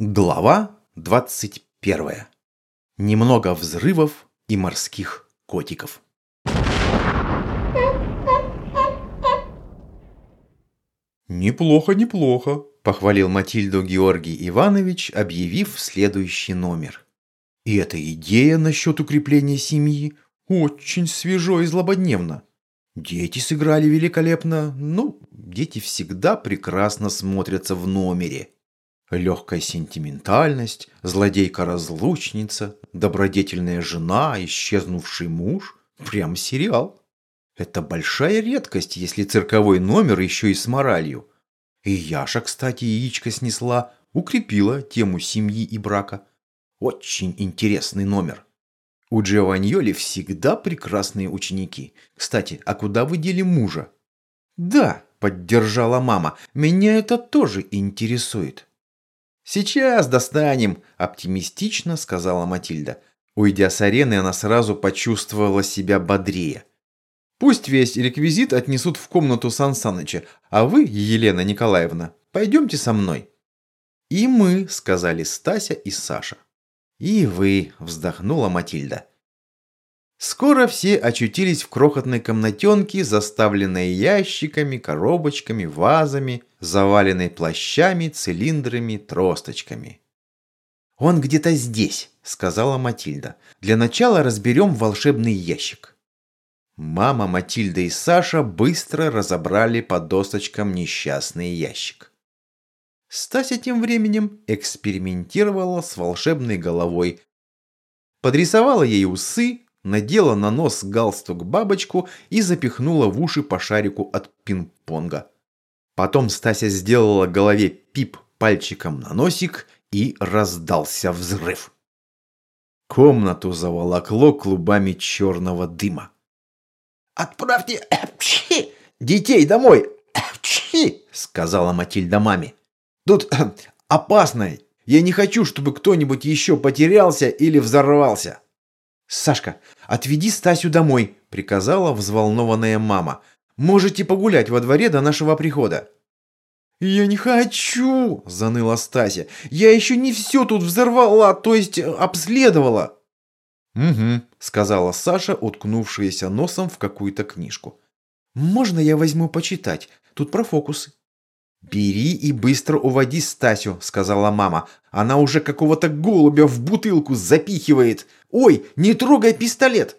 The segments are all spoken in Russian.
Глава 21. Немного взрывов и морских котиков. «Неплохо, неплохо», – похвалил Матильду Георгий Иванович, объявив следующий номер. «И эта идея насчет укрепления семьи очень свежо и злободневно. Дети сыграли великолепно, ну, дети всегда прекрасно смотрятся в номере». Легкая сентиментальность, злодейка-разлучница, добродетельная жена, исчезнувший муж. Прям сериал. Это большая редкость, если цирковой номер еще и с моралью. И Яша, кстати, яичко снесла, укрепила тему семьи и брака. Очень интересный номер. У Джованьоли всегда прекрасные ученики. Кстати, а куда вы дели мужа? Да, поддержала мама, меня это тоже интересует. «Сейчас достанем», – оптимистично сказала Матильда. Уйдя с арены, она сразу почувствовала себя бодрее. «Пусть весь реквизит отнесут в комнату Сан Саныча, а вы, Елена Николаевна, пойдемте со мной». «И мы», – сказали Стася и Саша. «И вы», – вздохнула Матильда. Скоро все очутились в крохотной комнатенке, заставленной ящиками, коробочками, вазами, заваленной плащами, цилиндрами, тросточками. «Он где-то здесь», — сказала Матильда. «Для начала разберем волшебный ящик». Мама, Матильда и Саша быстро разобрали по досточкам несчастный ящик. Стася тем временем экспериментировала с волшебной головой, подрисовала ей усы, надела на нос галстук-бабочку и запихнула в уши по шарику от пинг-понга. Потом Стася сделала голове пип пальчиком на носик и раздался взрыв. Комнату заволокло клубами черного дыма. «Отправьте детей домой, эпчи!» — сказала Матильда маме. «Тут опасно. Я не хочу, чтобы кто-нибудь еще потерялся или взорвался». «Сашка, отведи Стасю домой», – приказала взволнованная мама. «Можете погулять во дворе до нашего прихода». «Я не хочу!» – заныла Стася. «Я еще не все тут взорвала, то есть обследовала!» «Угу», – сказала Саша, уткнувшаяся носом в какую-то книжку. «Можно я возьму почитать? Тут про фокусы». «Бери и быстро уводи Стасю», — сказала мама. «Она уже какого-то голубя в бутылку запихивает. Ой, не трогай пистолет!»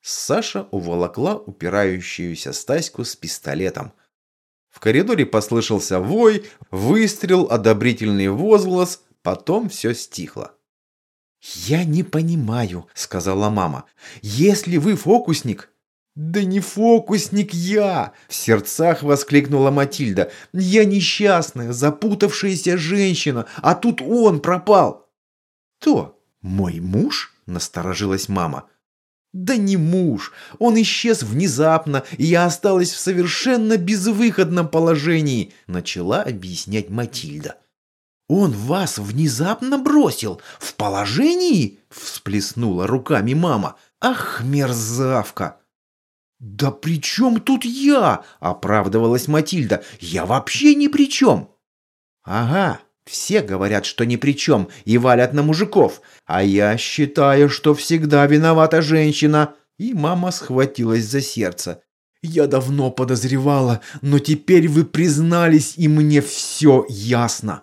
Саша уволокла упирающуюся Стаську с пистолетом. В коридоре послышался вой, выстрел, одобрительный возглас, потом все стихло. «Я не понимаю», — сказала мама. «Если вы фокусник, «Да не фокусник я!» – в сердцах воскликнула Матильда. «Я несчастная, запутавшаяся женщина, а тут он пропал!» «Кто? Мой муж?» – насторожилась мама. «Да не муж! Он исчез внезапно, и я осталась в совершенно безвыходном положении!» – начала объяснять Матильда. «Он вас внезапно бросил? В положении?» – всплеснула руками мама. «Ах, мерзавка!» «Да при чем тут я?» – оправдывалась Матильда. «Я вообще ни при чем!» «Ага, все говорят, что ни при чем и валят на мужиков, а я считаю, что всегда виновата женщина!» И мама схватилась за сердце. «Я давно подозревала, но теперь вы признались, и мне все ясно!»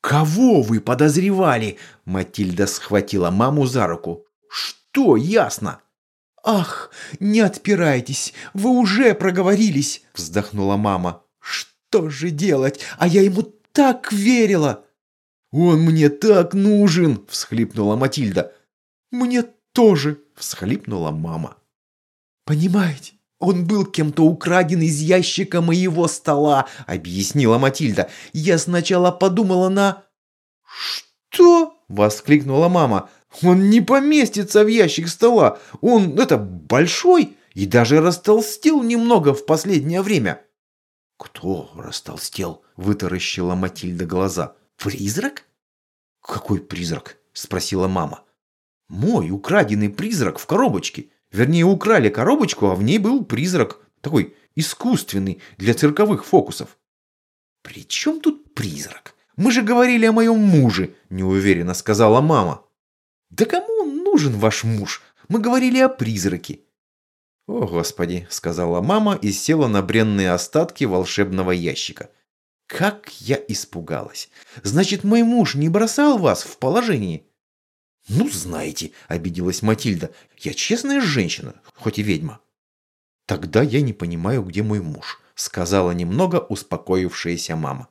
«Кого вы подозревали?» Матильда схватила маму за руку. «Что ясно?» «Ах, не отпирайтесь, вы уже проговорились!» – вздохнула мама. «Что же делать? А я ему так верила!» «Он мне так нужен!» – всхлипнула Матильда. «Мне тоже!» – всхлипнула мама. «Понимаете, он был кем-то украден из ящика моего стола», – объяснила Матильда. «Я сначала подумала на...» «Что?» – воскликнула мама. Он не поместится в ящик стола. Он, это, большой и даже растолстел немного в последнее время. Кто растолстел? Вытаращила Матильда глаза. Призрак? Какой призрак? Спросила мама. Мой украденный призрак в коробочке. Вернее, украли коробочку, а в ней был призрак. Такой искусственный, для цирковых фокусов. «При чем тут призрак?» Мы же говорили о моем муже», – неуверенно сказала мама. «Да кому он нужен, ваш муж? Мы говорили о призраке». «О, Господи», – сказала мама и села на бренные остатки волшебного ящика. «Как я испугалась! Значит, мой муж не бросал вас в положении?» «Ну, знаете», – обиделась Матильда, – «я честная женщина, хоть и ведьма». «Тогда я не понимаю, где мой муж», – сказала немного успокоившаяся мама.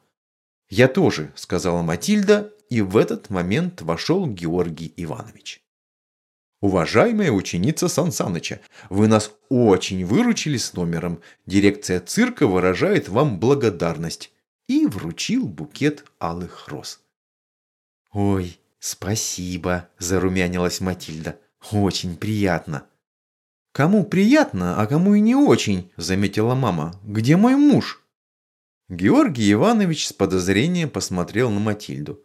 «Я тоже», – сказала Матильда, и в этот момент вошел Георгий Иванович. «Уважаемая ученица Сансаныча, вы нас очень выручили с номером. Дирекция цирка выражает вам благодарность». И вручил букет алых роз. «Ой, спасибо», – зарумянилась Матильда. «Очень приятно». «Кому приятно, а кому и не очень», – заметила мама. «Где мой муж?» Георгий Иванович с подозрением посмотрел на Матильду.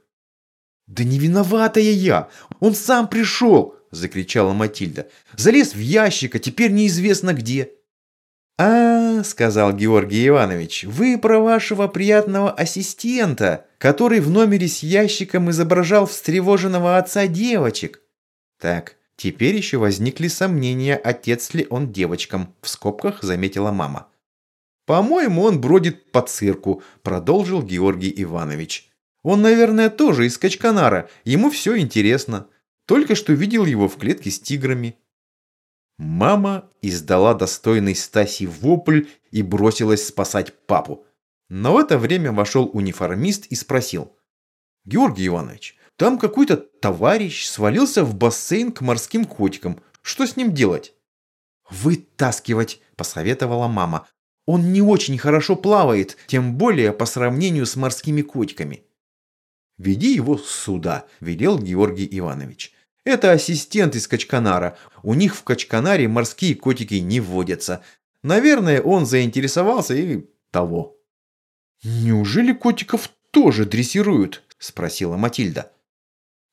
«Да не виноватая я! Он сам пришел!» – закричала Матильда. «Залез в ящик, а теперь неизвестно где!» «А, — сказал Георгий Иванович, — вы про вашего приятного ассистента, который в номере с ящиком изображал встревоженного отца девочек. Так, теперь еще возникли сомнения, отец ли он девочкам, в скобках заметила мама. «По-моему, он бродит по цирку», – продолжил Георгий Иванович. «Он, наверное, тоже из Качканара, ему все интересно. Только что видел его в клетке с тиграми». Мама издала достойный Стаси вопль и бросилась спасать папу. Но в это время вошел униформист и спросил. «Георгий Иванович, там какой-то товарищ свалился в бассейн к морским котикам. Что с ним делать?» «Вытаскивать», – посоветовала мама. Он не очень хорошо плавает, тем более по сравнению с морскими котиками. «Веди его сюда», – велел Георгий Иванович. «Это ассистент из Качканара. У них в Качканаре морские котики не водятся. Наверное, он заинтересовался и того». «Неужели котиков тоже дрессируют?» – спросила Матильда.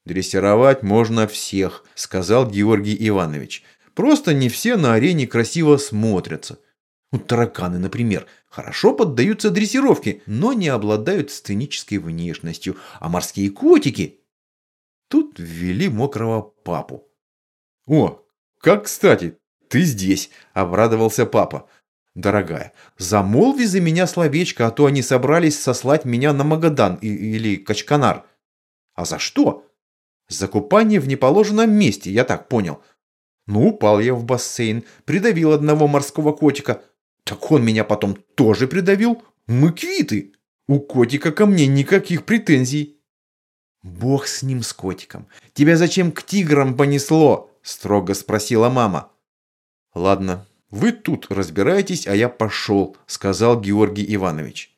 «Дрессировать можно всех», – сказал Георгий Иванович. «Просто не все на арене красиво смотрятся. Ну, тараканы, например, хорошо поддаются дрессировке, но не обладают сценической внешностью, а морские котики... Тут ввели мокрого папу. «О, как кстати, ты здесь!» – обрадовался папа. «Дорогая, замолви за меня словечко, а то они собрались сослать меня на Магадан или Качканар». «А за что?» «За купание в неположенном месте, я так понял». «Ну, упал я в бассейн, придавил одного морского котика». Так он меня потом тоже придавил. Мы квиты. У котика ко мне никаких претензий. Бог с ним, с котиком. Тебя зачем к тиграм понесло? Строго спросила мама. Ладно, вы тут разбираетесь, а я пошел, сказал Георгий Иванович.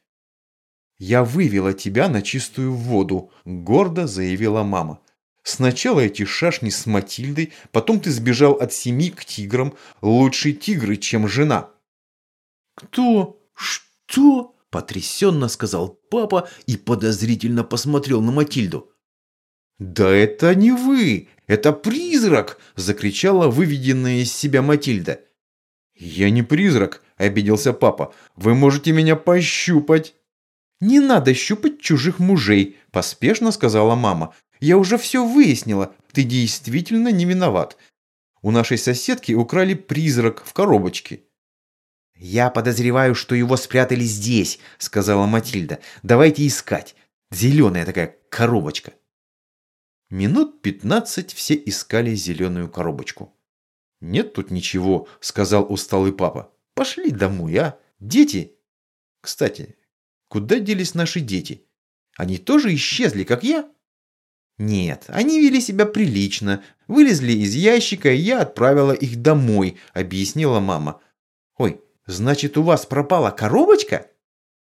«Я вывела тебя на чистую воду», – гордо заявила мама. «Сначала эти шашни с Матильдой, потом ты сбежал от семьи к тиграм. Лучше тигры, чем жена». «Кто? Что?» – потрясенно сказал папа и подозрительно посмотрел на Матильду. «Да это не вы! Это призрак!» – закричала выведенная из себя Матильда. «Я не призрак!» – обиделся папа. «Вы можете меня пощупать!» «Не надо щупать чужих мужей!» – поспешно сказала мама. «Я уже все выяснила. Ты действительно не виноват. У нашей соседки украли призрак в коробочке. «Я подозреваю, что его спрятали здесь», — сказала Матильда. «Давайте искать. Зеленая такая коробочка». Минут пятнадцать все искали зеленую коробочку. «Нет тут ничего», — сказал усталый папа. «Пошли домой, а? Дети?» «Кстати, куда делись наши дети? Они тоже исчезли, как я?» «Нет, они вели себя прилично, вылезли из ящика, и я отправила их домой», — объяснила мама. «Ой, Значит, у вас пропала коробочка?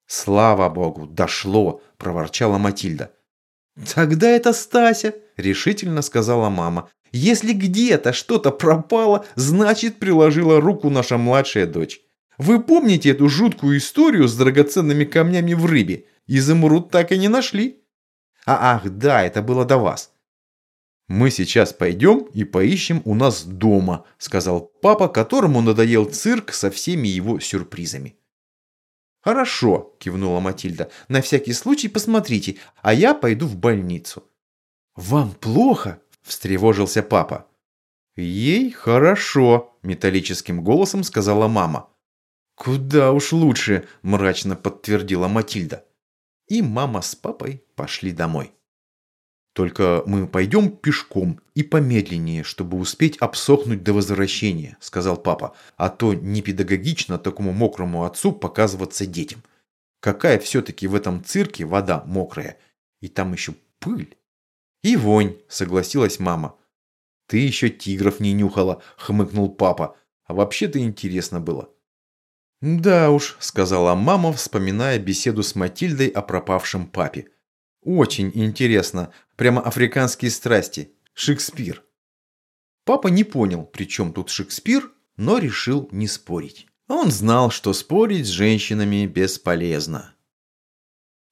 Слава богу, дошло, проворчала Матильда. Тогда это Стася, решительно сказала мама. Если где-то что-то пропало, значит, приложила руку наша младшая дочь. Вы помните эту жуткую историю с драгоценными камнями в рыбе? Изумруд так и не нашли. А ах, да, это было до вас. «Мы сейчас пойдем и поищем у нас дома», – сказал папа, которому надоел цирк со всеми его сюрпризами. «Хорошо», – кивнула Матильда. «На всякий случай посмотрите, а я пойду в больницу». «Вам плохо?» – встревожился папа. «Ей хорошо», – металлическим голосом сказала мама. «Куда уж лучше», – мрачно подтвердила Матильда. И мама с папой пошли домой. «Только мы пойдем пешком и помедленнее, чтобы успеть обсохнуть до возвращения», – сказал папа. «А то не педагогично такому мокрому отцу показываться детям. Какая все-таки в этом цирке вода мокрая. И там еще пыль». «И вонь», – согласилась мама. «Ты еще тигров не нюхала», – хмыкнул папа. «А вообще-то интересно было». «Да уж», – сказала мама, вспоминая беседу с Матильдой о пропавшем папе. «Очень интересно. Прямо африканские страсти. Шекспир. Папа не понял, при чем тут Шекспир, но решил не спорить. Он знал, что спорить с женщинами бесполезно.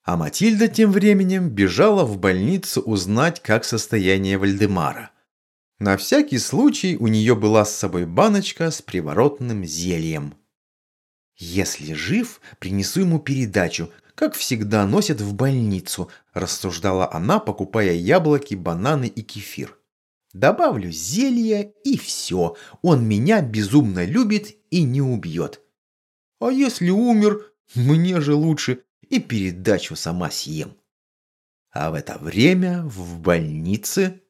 А Матильда тем временем бежала в больницу узнать, как состояние Вальдемара. На всякий случай у нее была с собой баночка с приворотным зельем. «Если жив, принесу ему передачу, как всегда носят в больницу», – рассуждала она, покупая яблоки, бананы и кефир. «Добавлю зелье и все. Он меня безумно любит и не убьет. А если умер, мне же лучше и передачу сама съем». А в это время в больнице...